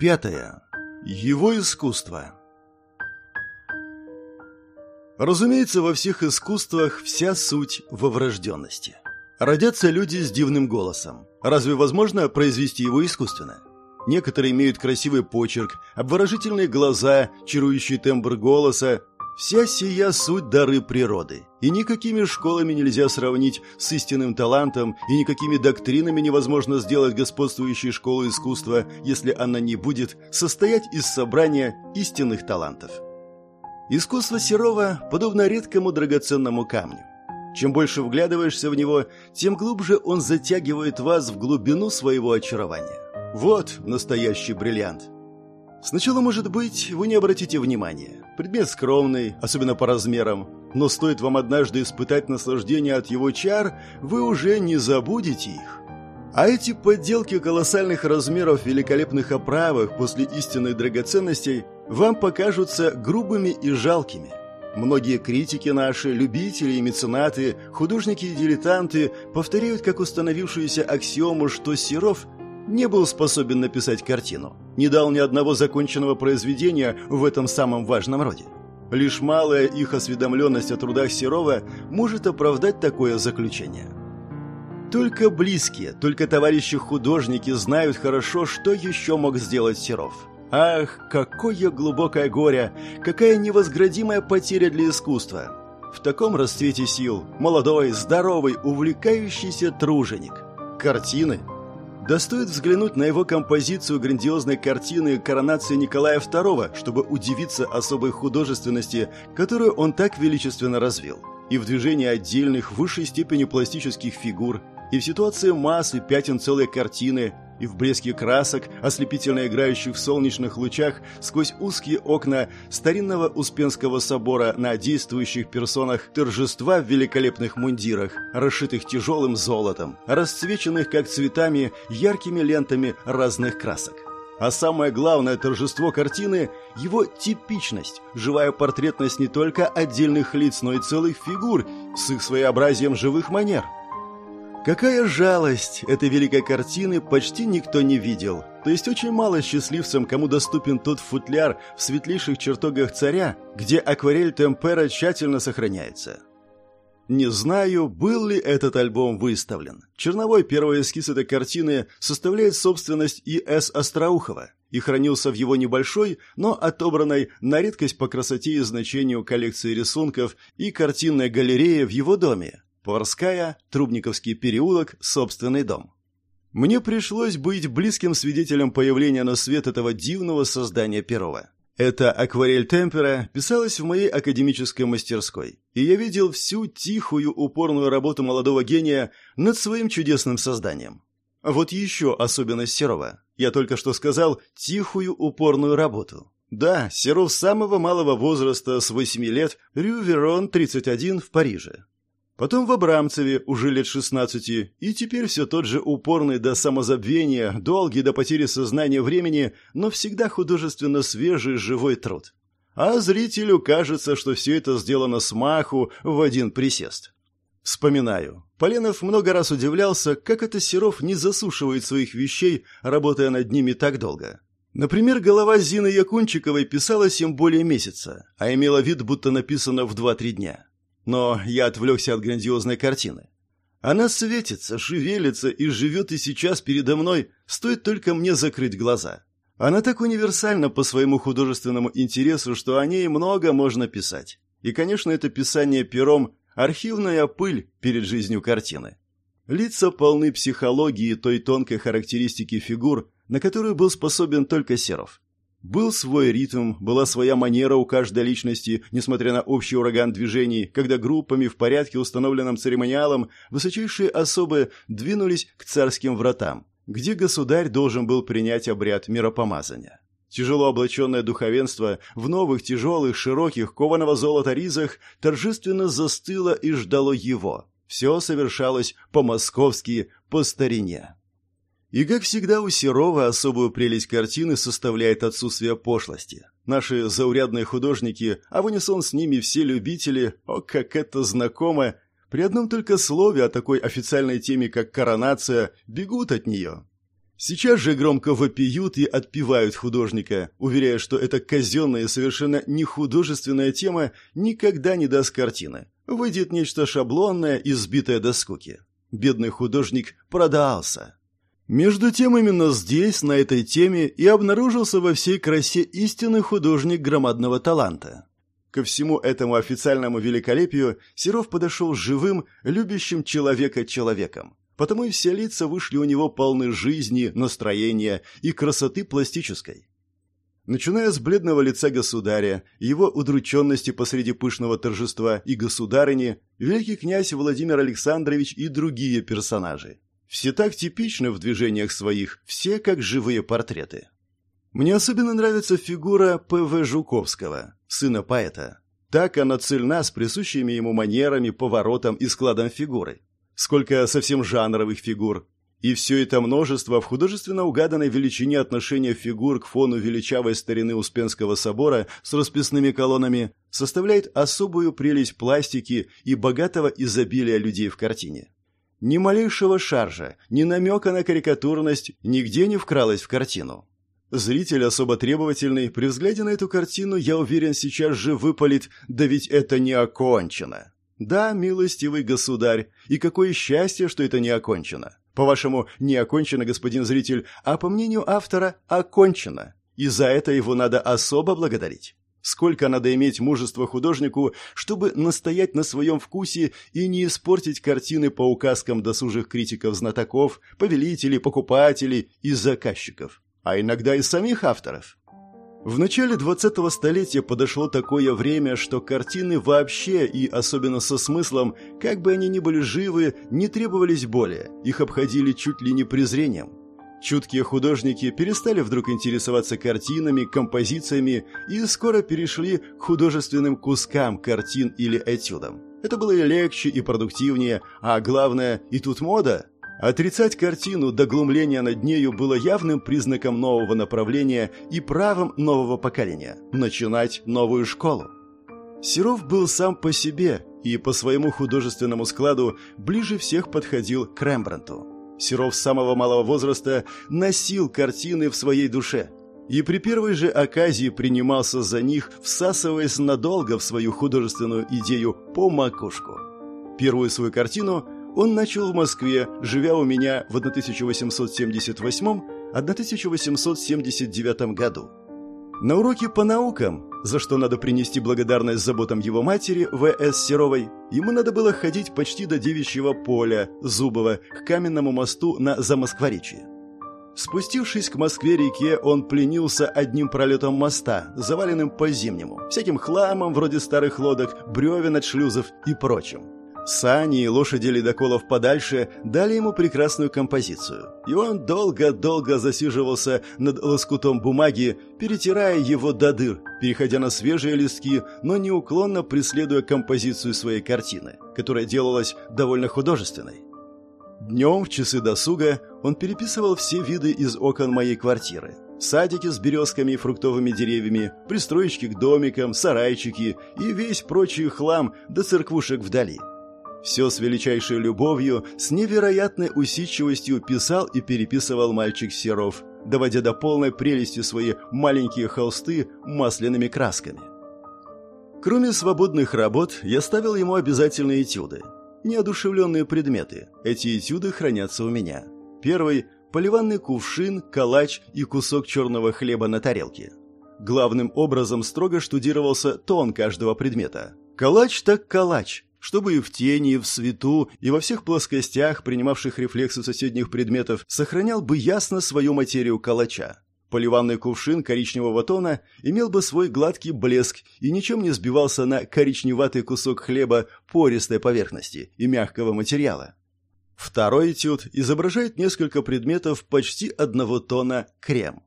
Пятое. Его искусство. Разумеется, во всех искусствах вся суть во врожденности. Родятся люди с дивным голосом. Разве возможно произвести его искусственно? Некоторые имеют красивый почерк, обворожительные глаза, чарующий тембр голоса, Вся сия суть дары природы, и никакими школами нельзя сравнить с истинным талантом, и никакими доктринами невозможно сделать господствующей школу искусства, если она не будет состоять из собрания истинных талантов. Искусство Серова подобно редкому драгоценному камню. Чем больше вглядываешься в него, тем глубже он затягивает вас в глубину своего очарования. Вот настоящий бриллиант – Сначала, может быть, вы не обратите внимания. Предмет скромный, особенно по размерам, но стоит вам однажды испытать наслаждение от его чар, вы уже не забудете их. А эти подделки колоссальных размеров великолепных оправах после истинных драгоценностей вам покажутся грубыми и жалкими. Многие критики наши, любители и меценаты, художники и дилетанты повторяют как установившуюся аксиому, что Серов не был способен написать картину, не дал ни одного законченного произведения в этом самом важном роде. Лишь малая их осведомленность о трудах Серова может оправдать такое заключение. Только близкие, только товарищи-художники знают хорошо, что еще мог сделать Серов. Ах, какое глубокое горе, какая невозградимая потеря для искусства. В таком расцвете сил, молодой, здоровый, увлекающийся труженик. Картины, да стоит взглянуть на его композицию грандиозной картины «Коронация Николая II», чтобы удивиться особой художественности, которую он так величественно развил. И в движении отдельных, в высшей степени пластических фигур, и в ситуации массы пятен целой картины – и в блеске красок, ослепительно играющих в солнечных лучах сквозь узкие окна старинного Успенского собора на действующих персонах торжества в великолепных мундирах, расшитых тяжелым золотом, расцвеченных как цветами яркими лентами разных красок. А самое главное торжество картины – его типичность, живая портретность не только отдельных лиц, но и целых фигур с их своеобразием живых манер – Какая жалость! Этой великой картины почти никто не видел. То есть очень мало счастливцам, кому доступен тот футляр в светлейших чертогах царя, где акварель темпера тщательно сохраняется. Не знаю, был ли этот альбом выставлен. Черновой первый эскиз этой картины составляет собственность И.С. Остроухова и хранился в его небольшой, но отобранной на редкость по красоте и значению коллекции рисунков и картинной галереи в его доме, Поварская, Трубниковский переулок, собственный дом. Мне пришлось быть близким свидетелем появления на свет этого дивного создания Перова. Эта акварель темпера писалась в моей академической мастерской, и я видел всю тихую, упорную работу молодого гения над своим чудесным созданием. Вот еще особенность Серова. Я только что сказал «тихую, упорную работу». Да, Серов самого малого возраста, с 8 лет, Рю Верон, 31, в Париже. Потом в Абрамцеве уже лет 16, и теперь все тот же упорный до самозабвения, долгий до потери сознания времени, но всегда художественно свежий живой труд. А зрителю кажется, что все это сделано с маху в один присест. Вспоминаю. Поленов много раз удивлялся, как это Серов не засушивает своих вещей, работая над ними так долго. Например, голова Зины Якунчиковой писалась им более месяца, а имела вид, будто написана в 2-3 дня. Но я отвлекся от грандиозной картины. Она светится, шевелится и живет и сейчас передо мной, стоит только мне закрыть глаза. Она так универсальна по своему художественному интересу, что о ней много можно писать. И, конечно, это писание пером – архивная пыль перед жизнью картины. Лица полны психологии той тонкой характеристики фигур, на которую был способен только Серов. Был свой ритм, была своя манера у каждой личности, несмотря на общий ураган движений, когда группами в порядке, установленном церемониалом, высочайшие особы двинулись к царским вратам, где государь должен был принять обряд миропомазания. Тяжело облаченное духовенство в новых, тяжелых, широких, кованого золота ризах торжественно застыло и ждало его. Все совершалось по-московски, по старине. И, как всегда, у Серова особую прелесть картины составляет отсутствие пошлости. Наши заурядные художники, а в с ними все любители, о, как это знакомо, при одном только слове о такой официальной теме, как коронация, бегут от нее. Сейчас же громко вопиют и отпевают художника, уверяя, что эта казенная совершенно не художественная тема никогда не даст картины. Выйдет нечто шаблонное и сбитое до скуки. Бедный художник продался. Между тем именно здесь, на этой теме, и обнаружился во всей красе истинный художник громадного таланта. Ко всему этому официальному великолепию Серов подошел живым, любящим человека человеком. Потому и все лица вышли у него полны жизни, настроения и красоты пластической. Начиная с бледного лица государя, его удрученности посреди пышного торжества и государыни, великий князь Владимир Александрович и другие персонажи. Все так типичны в движениях своих, все как живые портреты. Мне особенно нравится фигура П.В. Жуковского, сына поэта. Так она цельна с присущими ему манерами, поворотом и складом фигуры сколько совсем жанровых фигур. И все это множество в художественно угаданной величине отношения фигур к фону величавой старины Успенского собора с расписными колоннами составляет особую прелесть пластики и богатого изобилия людей в картине. Ни малейшего шаржа, ни намека на карикатурность нигде не вкралось в картину. Зритель особо требовательный, при взгляде на эту картину, я уверен, сейчас же выпалит «да ведь это не окончено». Да, милостивый государь, и какое счастье, что это не окончено. По-вашему, не окончено, господин зритель, а по мнению автора, окончено. И за это его надо особо благодарить. Сколько надо иметь мужества художнику, чтобы настоять на своем вкусе и не испортить картины по указкам досужих критиков-знатоков, повелителей, покупателей и заказчиков, а иногда и самих авторов. В начале 20-го столетия подошло такое время, что картины вообще и особенно со смыслом, как бы они ни были живы, не требовались более, их обходили чуть ли не презрением. Чуткие художники перестали вдруг интересоваться картинами, композициями и скоро перешли к художественным кускам картин или этюдам. Это было и легче, и продуктивнее, а главное, и тут мода – Отрицать картину до глумления над нею было явным признаком нового направления и правом нового поколения – начинать новую школу. Серов был сам по себе и по своему художественному складу ближе всех подходил к Рембрандту. Серов с самого малого возраста носил картины в своей душе и при первой же оказии принимался за них, всасываясь надолго в свою художественную идею по макушку. Первую свою картину – он начал в Москве, живя у меня в 1878-1879 году. На уроке по наукам, за что надо принести благодарность заботам его матери В.С. Серовой, ему надо было ходить почти до девичьего поля, Зубова, к каменному мосту на Замоскворечье. Спустившись к Москве-реке, он пленился одним пролетом моста, заваленным по-зимнему, всяким хламом вроде старых лодок, бревен от шлюзов и прочим. Сани и лошади ледоколов подальше дали ему прекрасную композицию, и он долго-долго засиживался над лоскутом бумаги, перетирая его до дыр, переходя на свежие листки, но неуклонно преследуя композицию своей картины, которая делалась довольно художественной. Днем в часы досуга он переписывал все виды из окон моей квартиры. Садики с березками и фруктовыми деревьями, пристроечки к домикам, сарайчики и весь прочий хлам до церквушек вдали – все с величайшей любовью, с невероятной усидчивостью писал и переписывал мальчик Серов, доводя до полной прелести свои маленькие холсты масляными красками. Кроме свободных работ, я ставил ему обязательные этюды. Неодушевленные предметы. Эти этюды хранятся у меня. Первый – поливанный кувшин, калач и кусок черного хлеба на тарелке. Главным образом строго штудировался тон каждого предмета. Калач так калач, чтобы и в тени, и в свету, и во всех плоскостях, принимавших рефлексы соседних предметов, сохранял бы ясно свою материю калача. Поливанный кувшин коричневого тона имел бы свой гладкий блеск и ничем не сбивался на коричневатый кусок хлеба пористой поверхности и мягкого материала. Второй этюд изображает несколько предметов почти одного тона крем.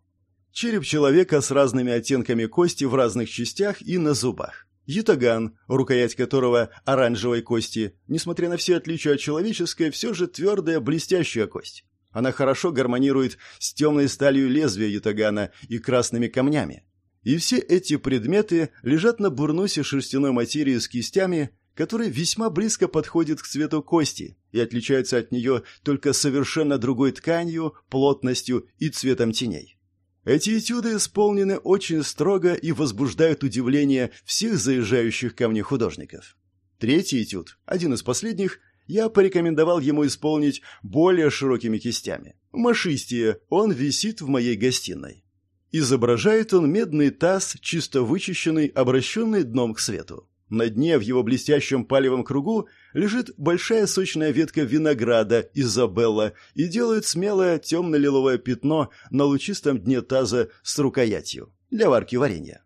Череп человека с разными оттенками кости в разных частях и на зубах. Ятаган, рукоять которого оранжевой кости, несмотря на все отличия от человеческой, все же твердая блестящая кость. Она хорошо гармонирует с темной сталью лезвия ятагана и красными камнями. И все эти предметы лежат на бурнусе шерстяной материи с кистями, который весьма близко подходит к цвету кости и отличается от нее только совершенно другой тканью, плотностью и цветом теней. Эти этюды исполнены очень строго и возбуждают удивление всех заезжающих ко мне художников. Третий этюд, один из последних, я порекомендовал ему исполнить более широкими кистями. Машистее, он висит в моей гостиной. Изображает он медный таз, чисто вычищенный, обращенный дном к свету. На дне в его блестящем палевом кругу лежит большая сочная ветка винограда Изабелла и делает смелое темно-лиловое пятно на лучистом дне таза с рукоятью для варки варенья.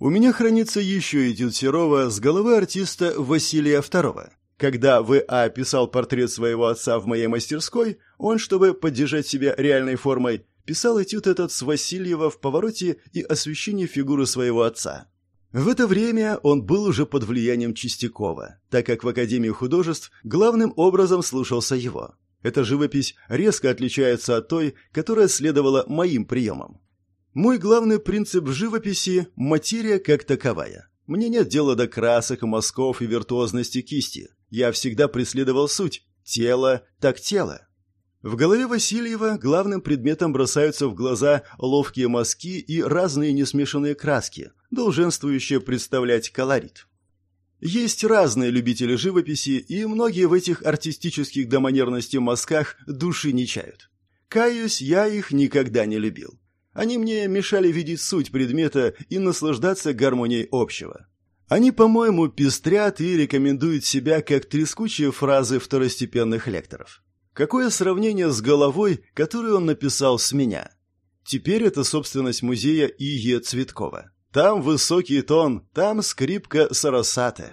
У меня хранится еще этюд Серова с головы артиста Василия II. Когда В.А. писал портрет своего отца в моей мастерской, он, чтобы поддержать себя реальной формой, писал этюд этот с Васильева в повороте и освещении фигуры своего отца. В это время он был уже под влиянием Чистякова, так как в Академии художеств главным образом слушался его. Эта живопись резко отличается от той, которая следовала моим приемам. Мой главный принцип в живописи – материя как таковая. Мне нет дела до красок, мазков и виртуозности кисти. Я всегда преследовал суть – тело так тело. В голове Васильева главным предметом бросаются в глаза ловкие мазки и разные несмешанные краски, долженствующие представлять колорит. Есть разные любители живописи, и многие в этих артистических до манерности мазках души не чают. Каюсь, я их никогда не любил. Они мне мешали видеть суть предмета и наслаждаться гармонией общего. Они, по-моему, пестрят и рекомендуют себя как трескучие фразы второстепенных лекторов. Какое сравнение с головой, которую он написал с меня? Теперь это собственность музея И.Е. Цветкова. Там высокий тон, там скрипка Сарасате.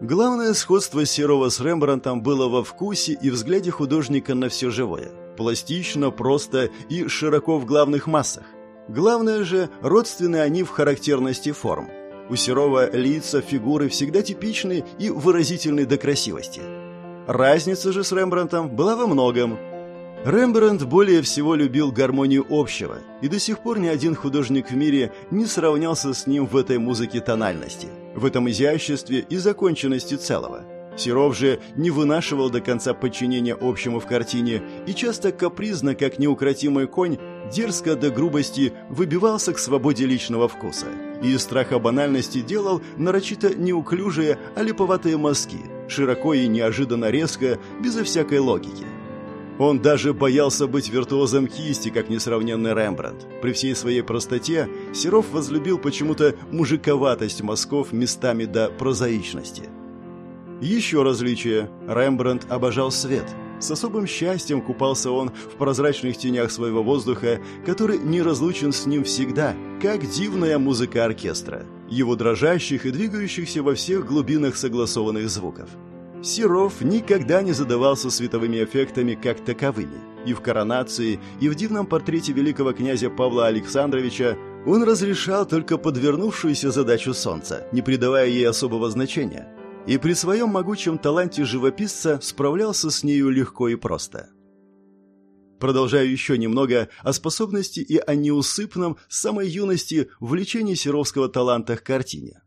Главное сходство Серова с Рембрандтом было во вкусе и взгляде художника на все живое. Пластично, просто и широко в главных массах. Главное же, родственны они в характерности форм. У Серова лица, фигуры всегда типичны и выразительны до красивости. Разница же с Рембрандтом была во многом. Рембрандт более всего любил гармонию общего, и до сих пор ни один художник в мире не сравнялся с ним в этой музыке тональности, в этом изяществе и законченности целого. Серов же не вынашивал до конца подчинения общему в картине и часто капризно, как неукротимый конь, дерзко до грубости выбивался к свободе личного вкуса и из страха банальности делал нарочито неуклюжие, а липоватые мазки, широко и неожиданно резко, безо всякой логики. Он даже боялся быть виртуозом кисти, как несравненный Рембрандт. При всей своей простоте Серов возлюбил почему-то мужиковатость мазков местами до прозаичности – еще различие. Рембрандт обожал свет. С особым счастьем купался он в прозрачных тенях своего воздуха, который не разлучен с ним всегда, как дивная музыка оркестра, его дрожащих и двигающихся во всех глубинах согласованных звуков. Серов никогда не задавался световыми эффектами как таковыми. И в коронации, и в дивном портрете великого князя Павла Александровича он разрешал только подвернувшуюся задачу солнца, не придавая ей особого значения – и при своем могучем таланте живописца справлялся с нею легко и просто. Продолжаю еще немного о способности и о неусыпном с самой юности влечении Серовского таланта к картине.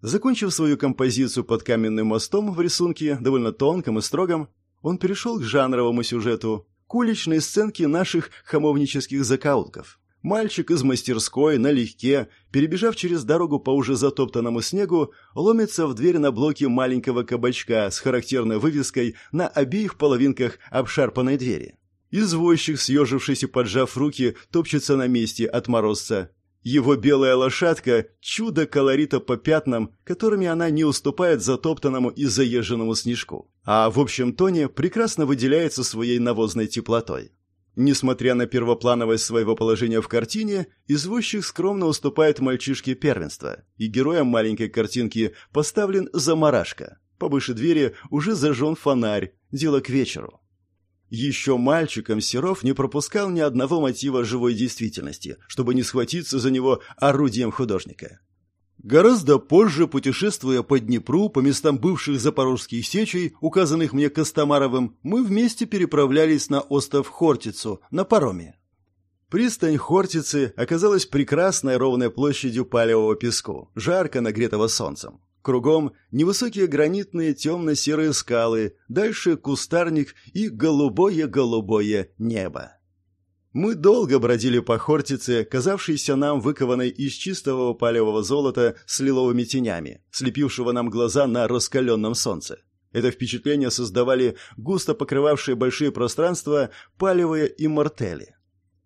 Закончив свою композицию под каменным мостом в рисунке, довольно тонком и строгом, он перешел к жанровому сюжету, к уличной сценке наших хамовнических закаутков. Мальчик из мастерской налегке, перебежав через дорогу по уже затоптанному снегу, ломится в дверь на блоке маленького кабачка с характерной вывеской на обеих половинках обшарпанной двери. Извозчик, съежившись и поджав руки, топчется на месте от морозца. Его белая лошадка – чудо колорита по пятнам, которыми она не уступает затоптанному и заезженному снежку. А в общем тоне прекрасно выделяется своей навозной теплотой. Несмотря на первоплановость своего положения в картине, извозчик скромно уступает мальчишке первенства, и героем маленькой картинки поставлен заморашка. Повыше двери уже зажжен фонарь, дело к вечеру. Еще мальчиком Серов не пропускал ни одного мотива живой действительности, чтобы не схватиться за него орудием художника. Гораздо позже, путешествуя по Днепру, по местам бывших запорожских сечей, указанных мне Костомаровым, мы вместе переправлялись на остров Хортицу на пароме. Пристань Хортицы оказалась прекрасной ровной площадью палевого песку, жарко нагретого солнцем. Кругом невысокие гранитные темно-серые скалы, дальше кустарник и голубое-голубое небо. Мы долго бродили по Хортице, казавшейся нам выкованной из чистого палевого золота с лиловыми тенями, слепившего нам глаза на раскаленном солнце. Это впечатление создавали густо покрывавшие большие пространства палевые иммортели.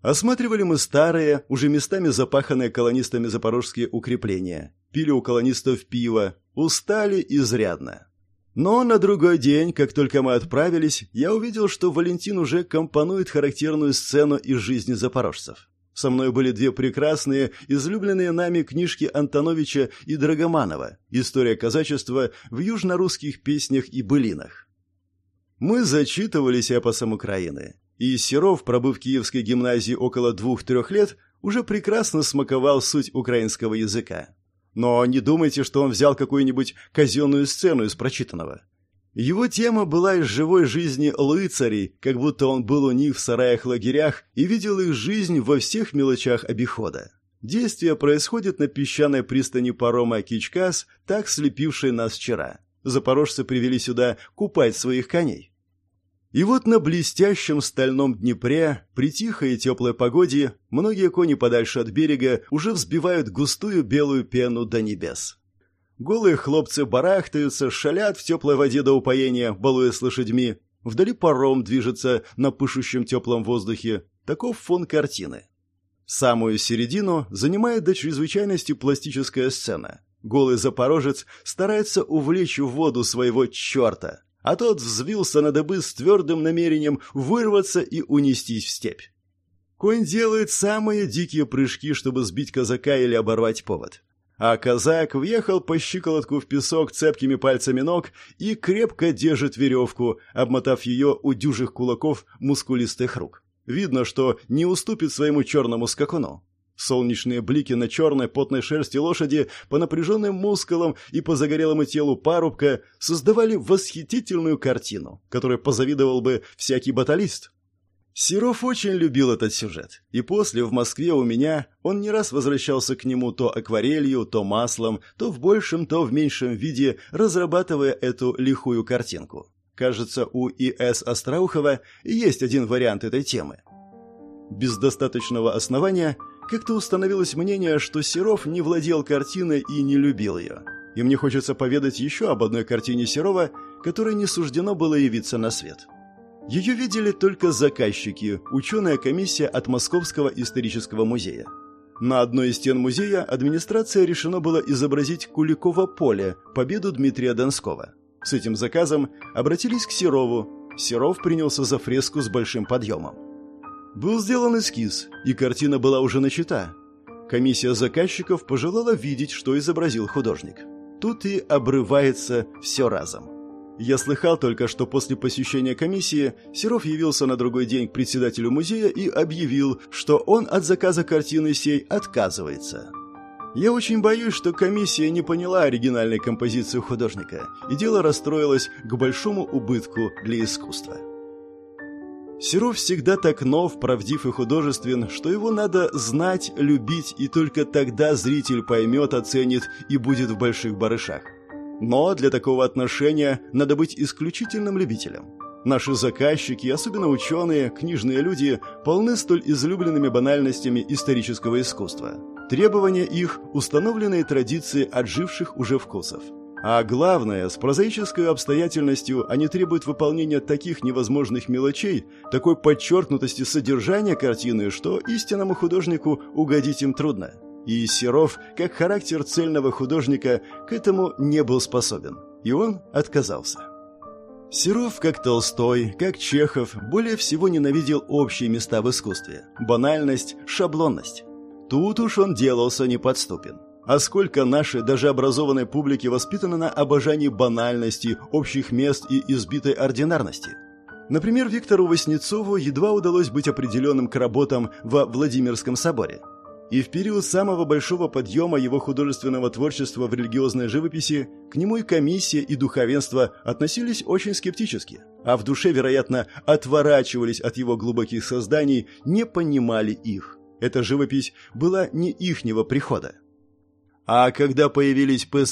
Осматривали мы старые, уже местами запаханные колонистами запорожские укрепления. Пили у колонистов пиво, устали изрядно. Но на другой день, как только мы отправились, я увидел, что Валентин уже компонует характерную сцену из жизни запорожцев. Со мной были две прекрасные, излюбленные нами книжки Антоновича и Драгоманова «История казачества» в южно-русских песнях и былинах. Мы зачитывались эпосом Украины, и Серов, пробыв в Киевской гимназии около двух-трех лет, уже прекрасно смаковал суть украинского языка. Но не думайте, что он взял какую-нибудь казенную сцену из прочитанного. Его тема была из живой жизни лыцарей, как будто он был у них в сараях-лагерях и видел их жизнь во всех мелочах обихода. Действие происходит на песчаной пристани парома Кичкас, так слепившей нас вчера. Запорожцы привели сюда купать своих коней. И вот на блестящем стальном Днепре, при тихой и теплой погоде, многие кони подальше от берега уже взбивают густую белую пену до небес. Голые хлопцы барахтаются, шалят в теплой воде до упоения, балуясь лошадьми. Вдали паром движется на пышущем теплом воздухе. Таков фон картины. Самую середину занимает до чрезвычайности пластическая сцена. Голый запорожец старается увлечь в воду своего черта, а тот взвился на дыбы с твердым намерением вырваться и унестись в степь. Конь делает самые дикие прыжки, чтобы сбить казака или оборвать повод а казак въехал по щиколотку в песок цепкими пальцами ног и крепко держит веревку, обмотав ее у дюжих кулаков мускулистых рук. Видно, что не уступит своему черному скакуну. Солнечные блики на черной потной шерсти лошади по напряженным мускулам и по загорелому телу парубка создавали восхитительную картину, которой позавидовал бы всякий баталист. Серов очень любил этот сюжет, и после в Москве у меня он не раз возвращался к нему то акварелью, то маслом, то в большем, то в меньшем виде, разрабатывая эту лихую картинку. Кажется, у И.С. Остроухова есть один вариант этой темы. Без достаточного основания как-то установилось мнение, что Серов не владел картиной и не любил ее. И мне хочется поведать еще об одной картине Серова, которой не суждено было явиться на свет – ее видели только заказчики, ученая комиссия от Московского исторического музея. На одной из стен музея администрация решено было изобразить Куликово поле, победу Дмитрия Донского. С этим заказом обратились к Серову. Серов принялся за фреску с большим подъемом. Был сделан эскиз, и картина была уже начата. Комиссия заказчиков пожелала видеть, что изобразил художник. Тут и обрывается все разом. Я слыхал только, что после посещения комиссии Серов явился на другой день к председателю музея и объявил, что он от заказа картины сей отказывается. Я очень боюсь, что комиссия не поняла оригинальной композиции художника, и дело расстроилось к большому убытку для искусства. Серов всегда так нов, правдив и художествен, что его надо знать, любить, и только тогда зритель поймет, оценит и будет в больших барышах. Но для такого отношения надо быть исключительным любителем. Наши заказчики, особенно ученые, книжные люди, полны столь излюбленными банальностями исторического искусства. Требования их – установленные традиции отживших уже вкусов. А главное, с прозаической обстоятельностью они требуют выполнения таких невозможных мелочей, такой подчеркнутости содержания картины, что истинному художнику угодить им трудно. И Серов, как характер цельного художника, к этому не был способен, и он отказался. Серов, как Толстой, как Чехов, более всего ненавидел общие места в искусстве – банальность, шаблонность. Тут уж он делался неподступен. А сколько нашей, даже образованной публики воспитано на обожании банальности, общих мест и избитой ординарности? Например, Виктору Васнецову едва удалось быть определенным к работам во Владимирском соборе – и в период самого большого подъема его художественного творчества в религиозной живописи к нему и комиссия, и духовенство относились очень скептически, а в душе, вероятно, отворачивались от его глубоких созданий, не понимали их. Эта живопись была не ихнего прихода. А когда появились П.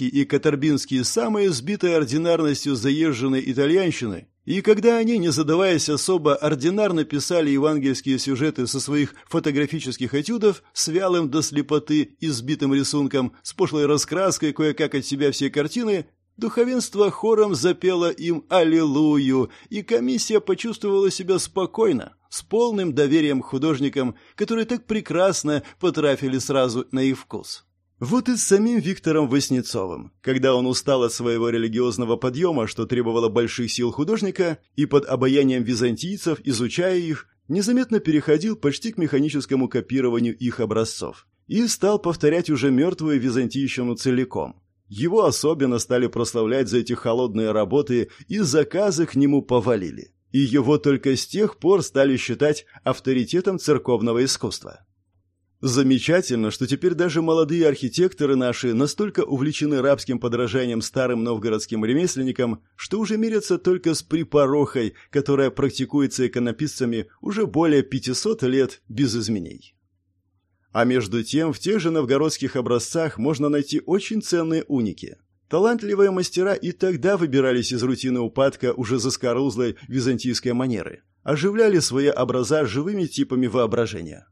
И Катарбинский самые сбитые ординарностью заезженной итальянщины, и когда они, не задаваясь особо, ординарно писали евангельские сюжеты со своих фотографических этюдов с вялым до слепоты и сбитым рисунком, с пошлой раскраской кое-как от себя все картины, духовенство хором запело им «Аллилуйю», и комиссия почувствовала себя спокойно, с полным доверием художникам, которые так прекрасно потрафили сразу на их вкус. Вот и с самим Виктором Васнецовым, когда он устал от своего религиозного подъема, что требовало больших сил художника, и под обаянием византийцев, изучая их, незаметно переходил почти к механическому копированию их образцов и стал повторять уже мертвую византийщину целиком. Его особенно стали прославлять за эти холодные работы, и заказы к нему повалили. И его только с тех пор стали считать авторитетом церковного искусства. Замечательно, что теперь даже молодые архитекторы наши настолько увлечены рабским подражанием старым новгородским ремесленникам, что уже мирятся только с припорохой, которая практикуется иконописцами уже более 500 лет без изменений. А между тем, в тех же новгородских образцах можно найти очень ценные уники. Талантливые мастера и тогда выбирались из рутины упадка уже заскорузлой византийской манеры, оживляли свои образа живыми типами воображения.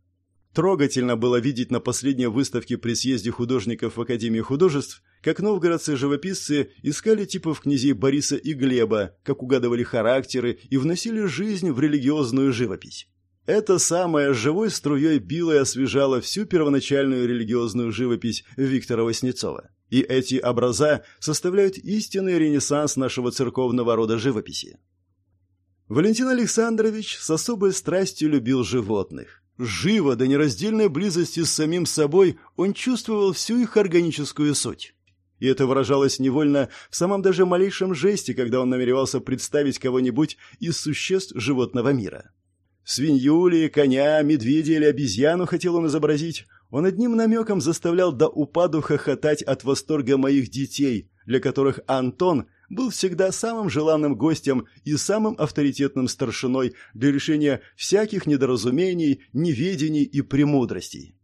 Трогательно было видеть на последней выставке при съезде художников в Академии художеств, как новгородцы-живописцы искали типов князей Бориса и Глеба, как угадывали характеры и вносили жизнь в религиозную живопись. Это самое живой струей било и освежало всю первоначальную религиозную живопись Виктора Васнецова. И эти образа составляют истинный ренессанс нашего церковного рода живописи. Валентин Александрович с особой страстью любил животных. Живо, до нераздельной близости с самим собой, он чувствовал всю их органическую суть. И это выражалось невольно в самом даже малейшем жесте, когда он намеревался представить кого-нибудь из существ животного мира. Свинью ли, коня, медведя или обезьяну хотел он изобразить, он одним намеком заставлял до упаду хохотать от восторга моих детей, для которых Антон был всегда самым желанным гостем и самым авторитетным старшиной для решения всяких недоразумений, неведений и премудростей.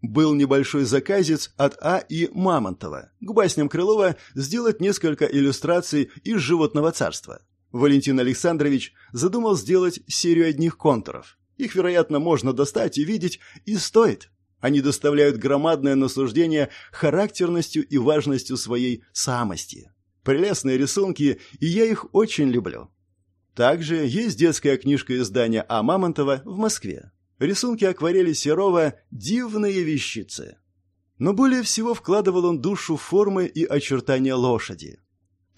Был небольшой заказец от А. и Мамонтова к басням Крылова сделать несколько иллюстраций из «Животного царства». Валентин Александрович задумал сделать серию одних контуров. Их, вероятно, можно достать и видеть, и стоит. Они доставляют громадное наслаждение характерностью и важностью своей самости. Прелестные рисунки, и я их очень люблю. Также есть детская книжка издания А. Мамонтова в Москве. Рисунки акварели Серова «Дивные вещицы». Но более всего вкладывал он душу формы и очертания лошади.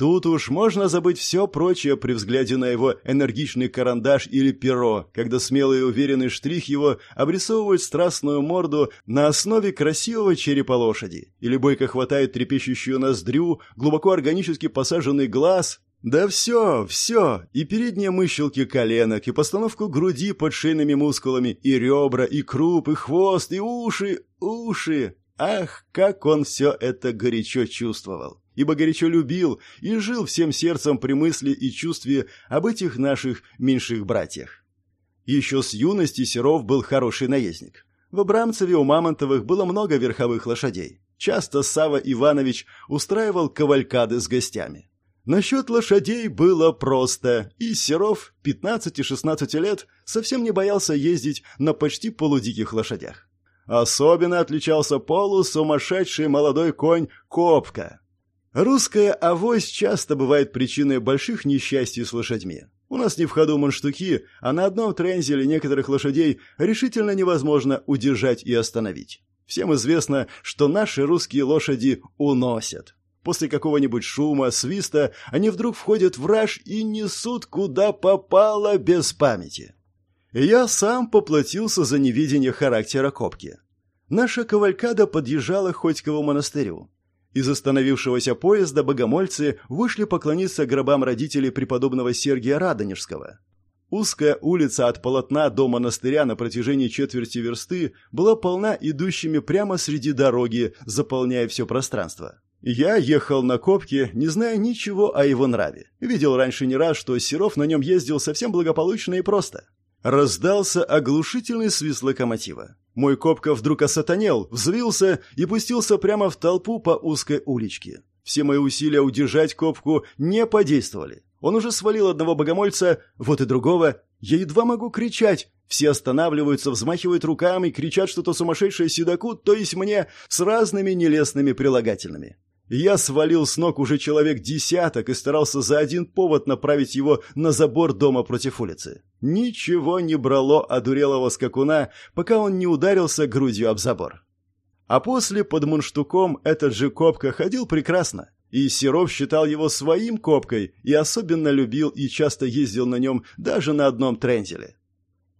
Тут уж можно забыть все прочее при взгляде на его энергичный карандаш или перо, когда смелый и уверенный штрих его обрисовывает страстную морду на основе красивого черепа лошади, или бойко хватает трепещущую ноздрю, глубоко органически посаженный глаз. Да все, все, и передние мыщелки коленок, и постановку груди под шейными мускулами, и ребра, и круп, и хвост, и уши, уши. Ах, как он все это горячо чувствовал! Ибо горячо любил и жил всем сердцем при мысли и чувстве об этих наших меньших братьях. Еще с юности Серов был хороший наездник. В Абрамцеве у Мамонтовых было много верховых лошадей. Часто Сава Иванович устраивал кавалькады с гостями. Насчет лошадей было просто, и Серов, 15-16 лет, совсем не боялся ездить на почти полудиких лошадях. Особенно отличался полусумасшедший молодой конь Копка. Русская авось часто бывает причиной больших несчастий с лошадьми. У нас не в ходу манштуки, а на одном трензеле некоторых лошадей решительно невозможно удержать и остановить. Всем известно, что наши русские лошади уносят. После какого-нибудь шума, свиста, они вдруг входят в раж и несут куда попало без памяти. я сам поплатился за невидение характера копки. Наша кавалькада подъезжала к Ходькову монастырю. Из остановившегося поезда богомольцы вышли поклониться гробам родителей преподобного Сергия Радонежского. Узкая улица от полотна до монастыря на протяжении четверти версты была полна идущими прямо среди дороги, заполняя все пространство. Я ехал на Копке, не зная ничего о его нраве. Видел раньше не раз, что Серов на нем ездил совсем благополучно и просто. Раздался оглушительный свист локомотива. Мой копка вдруг осатанел, взвился и пустился прямо в толпу по узкой уличке. Все мои усилия удержать копку не подействовали. Он уже свалил одного богомольца, вот и другого. Я едва могу кричать. Все останавливаются, взмахивают руками, кричат что-то сумасшедшее седоку, то есть мне, с разными нелестными прилагательными. Я свалил с ног уже человек десяток и старался за один повод направить его на забор дома против улицы. Ничего не брало одурелого скакуна, пока он не ударился грудью об забор. А после под мунштуком этот же Копка ходил прекрасно. И Серов считал его своим Копкой и особенно любил и часто ездил на нем даже на одном тренделе.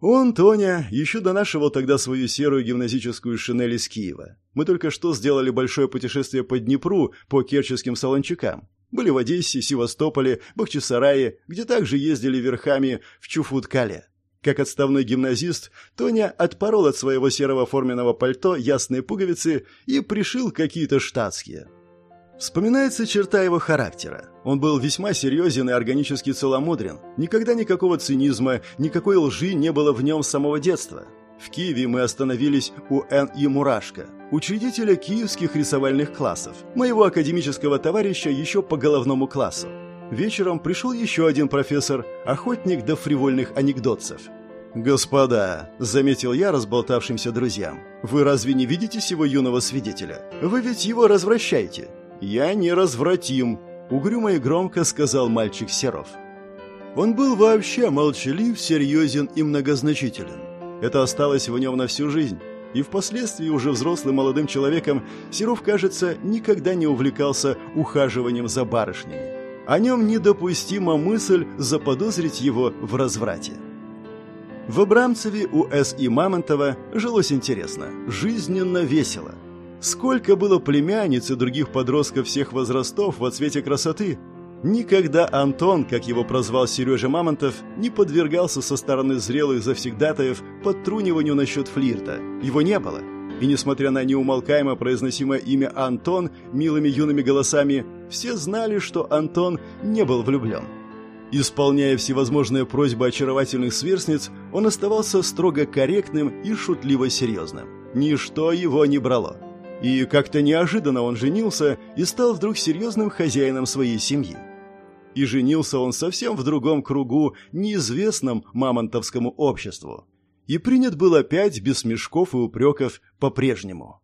Он, Тоня, еще до нашего тогда свою серую гимназическую шинель из Киева. Мы только что сделали большое путешествие по Днепру, по керченским солончакам. Были в Одессе, Севастополе, Бахчисарае, где также ездили верхами в Чуфуткале. Как отставной гимназист, Тоня отпорол от своего серого форменного пальто ясные пуговицы и пришил какие-то штатские. Вспоминается черта его характера. Он был весьма серьезен и органически целомудрен. Никогда никакого цинизма, никакой лжи не было в нем с самого детства. В Киеве мы остановились у Н.И. Мурашко, учредителя киевских рисовальных классов, моего академического товарища еще по головному классу. Вечером пришел еще один профессор, охотник до фривольных анекдотцев. «Господа», — заметил я разболтавшимся друзьям, — «вы разве не видите сего юного свидетеля? Вы ведь его развращаете. «Я не развратим», — угрюмо и громко сказал мальчик Серов. Он был вообще молчалив, серьезен и многозначителен. Это осталось в нем на всю жизнь. И впоследствии уже взрослым молодым человеком Серов, кажется, никогда не увлекался ухаживанием за барышнями. О нем недопустима мысль заподозрить его в разврате. В Абрамцеве у С.И. Мамонтова жилось интересно, жизненно весело – Сколько было племянниц и других подростков всех возрастов в цвете красоты. Никогда Антон, как его прозвал Сережа Мамонтов, не подвергался со стороны зрелых завсегдатаев подтруниванию насчет флирта. Его не было. И несмотря на неумолкаемо произносимое имя Антон милыми юными голосами, все знали, что Антон не был влюблен. Исполняя всевозможные просьбы очаровательных сверстниц, он оставался строго корректным и шутливо серьезным. Ничто его не брало. И как-то неожиданно он женился и стал вдруг серьезным хозяином своей семьи. И женился он совсем в другом кругу, неизвестном мамонтовскому обществу. И принят был опять без смешков и упреков по-прежнему.